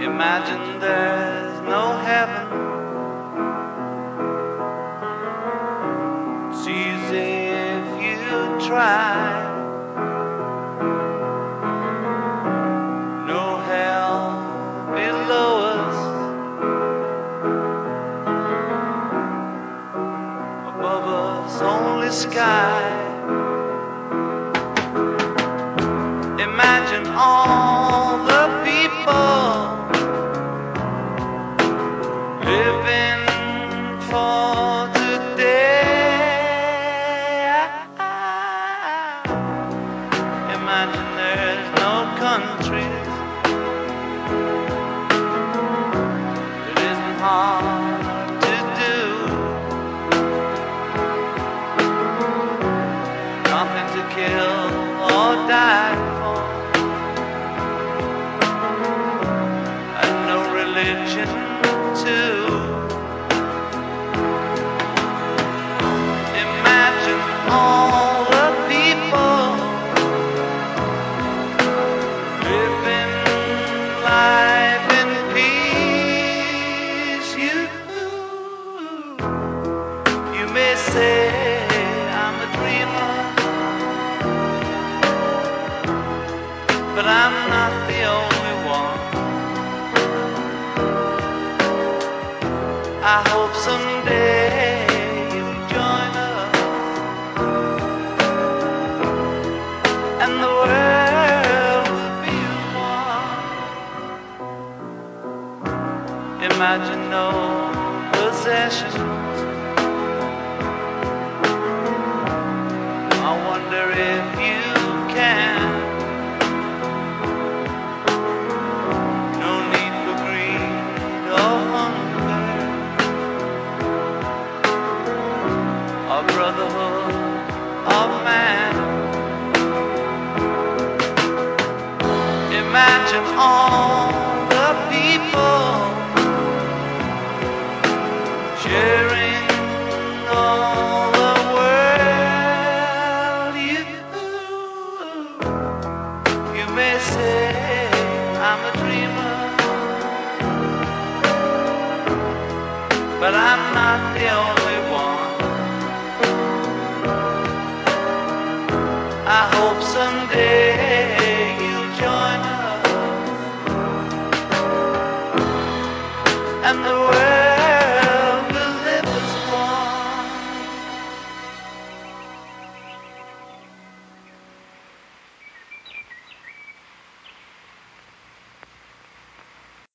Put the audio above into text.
Imagine there's no heaven. It's easy if you try. Us, only sky. Imagine all the people living for today. Imagine there's no countries. Kill or die for. And no religion too. I'm not the only one. I hope someday you'll join us and the world will be one. Imagine no possessions. I wonder if you or brotherhood of man. Imagine all the people sharing all the world. You, you may say I'm a dreamer, but I'm not the only